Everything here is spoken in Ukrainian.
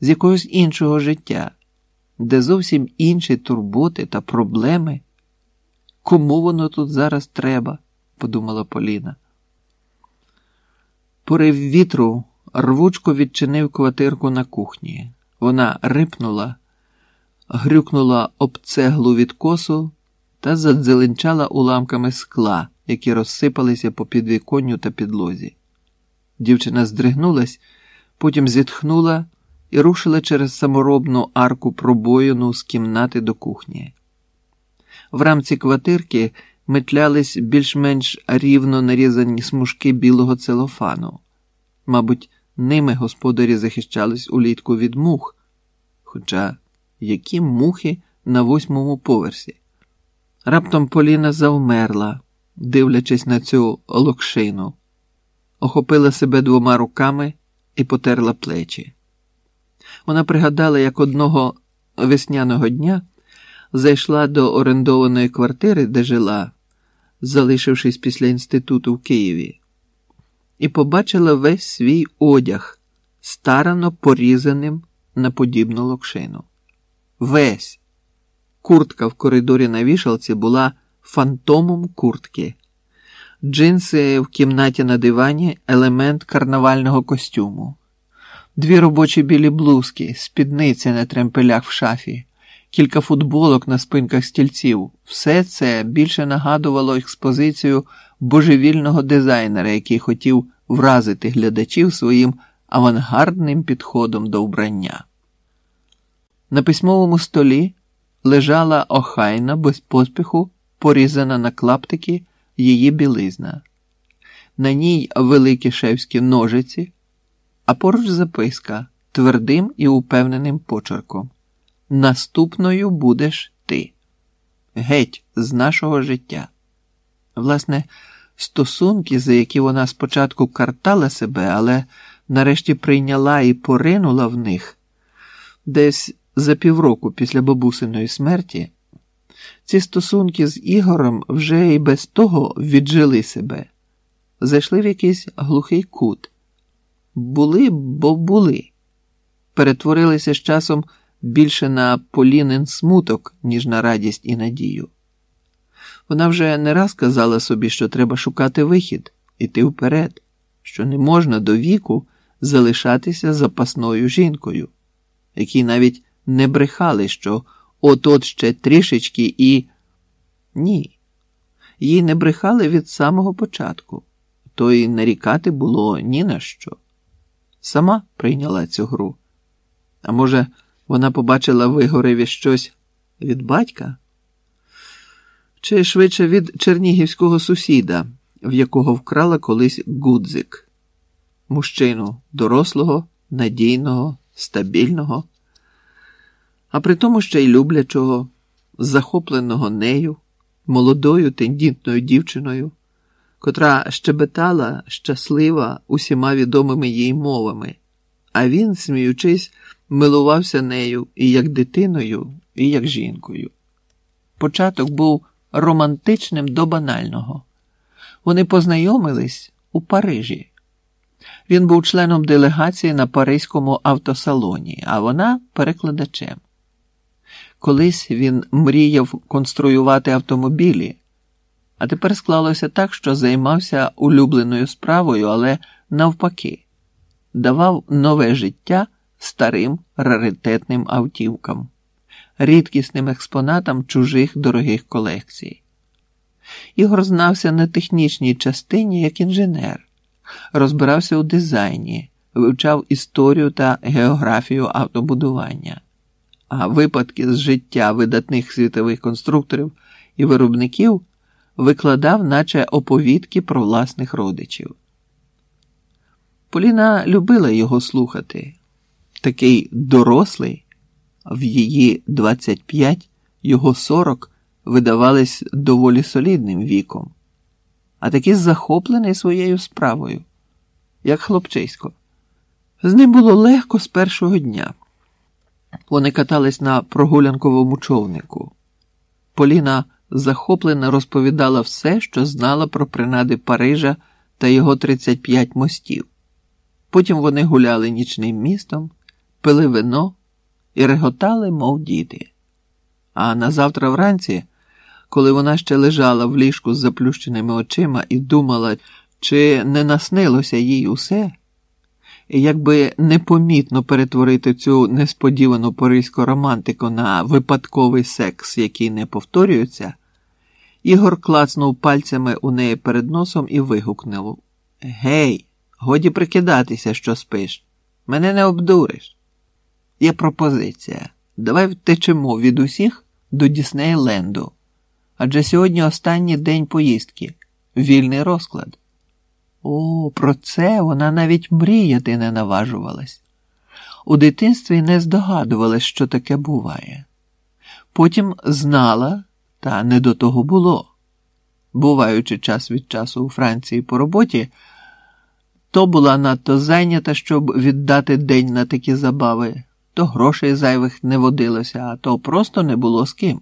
з якогось іншого життя, де зовсім інші турботи та проблеми. Кому воно тут зараз треба? подумала Поліна. Порив вітру рвучко відчинив квартирку на кухні. Вона рипнула, грюкнула об цеглу відкосу та задзеленчала уламками скла, які розсипалися по підвіконню та підлозі. Дівчина здригнулась, потім зітхнула і рушила через саморобну арку пробоїну з кімнати до кухні. В рамці квартирки метлялись більш-менш рівно нарізані смужки білого целофану. Мабуть, ними господарі захищались улітку від мух. Хоча які мухи на восьмому поверсі. Раптом Поліна завмерла, дивлячись на цю локшину, охопила себе двома руками і потерла плечі. Вона пригадала, як одного весняного дня зайшла до орендованої квартири, де жила, залишившись після інституту в Києві, і побачила весь свій одяг, старано порізаним на подібну локшину. Весь. Куртка в коридорі на вішалці була фантомом куртки, джинси в кімнаті на дивані елемент карнавального костюму, дві робочі білі блузки, спідниці на тремпелях в шафі, кілька футболок на спинках стільців. Все це більше нагадувало експозицію божевільного дизайнера, який хотів вразити глядачів своїм авангардним підходом до вбрання. На письмовому столі лежала охайна, без поспіху, порізана на клаптики її білизна. На ній великі шевські ножиці, а поруч записка твердим і упевненим почерком. Наступною будеш ти. Геть з нашого життя. Власне, стосунки, за які вона спочатку картала себе, але нарешті прийняла і поринула в них, десь за півроку після бабусиної смерті, ці стосунки з Ігорем вже і без того віджили себе, зайшли в якийсь глухий кут. Були, бо були, перетворилися з часом більше на полінен смуток, ніж на радість і надію. Вона вже не раз казала собі, що треба шукати вихід, іти вперед, що не можна до віку залишатися запасною жінкою, якій навіть не брехали, що от-от ще трішечки і. Ні. Їй не брехали від самого початку, то й нарікати було ні на що. Сама прийняла цю гру. А може, вона побачила в Ігореві щось від батька? Чи швидше від чернігівського сусіда, в якого вкрала колись гудзик, мужчину дорослого, надійного, стабільного а при тому ще й люблячого, захопленого нею, молодою тендітною дівчиною, котра щебетала щаслива усіма відомими їй мовами, а він, сміючись, милувався нею і як дитиною, і як жінкою. Початок був романтичним до банального. Вони познайомились у Парижі. Він був членом делегації на Паризькому автосалоні, а вона перекладачем. Колись він мріяв конструювати автомобілі, а тепер склалося так, що займався улюбленою справою, але навпаки, давав нове життя старим раритетним автівкам, рідкісним експонатам чужих дорогих колекцій. Ігор знався на технічній частині як інженер, розбирався у дизайні, вивчав історію та географію автобудування а випадки з життя видатних світових конструкторів і виробників викладав, наче оповідки про власних родичів. Поліна любила його слухати. Такий дорослий, в її 25, його 40 видавались доволі солідним віком, а такий захоплений своєю справою, як хлопчисько. З ним було легко з першого дня. Вони катались на прогулянковому човнику. Поліна захоплено розповідала все, що знала про принади Парижа та його 35 мостів. Потім вони гуляли нічним містом, пили вино і реготали, мов діти. А на завтра вранці, коли вона ще лежала в ліжку з заплющеними очима і думала, чи не наснилося їй усе, якби непомітно перетворити цю несподівану паризьку романтику на випадковий секс, який не повторюється, Ігор клацнув пальцями у неї перед носом і вигукнув Гей, годі прикидатися, що спиш. Мене не обдуриш. Є пропозиція. Давай втечемо від усіх до Діснейленду. Адже сьогодні останній день поїздки, вільний розклад. О, про це вона навіть мріяти не наважувалась. У дитинстві не здогадувалась, що таке буває. Потім знала, та не до того було. Буваючи час від часу у Франції по роботі, то була надто зайнята, щоб віддати день на такі забави, то грошей зайвих не водилося, а то просто не було з ким.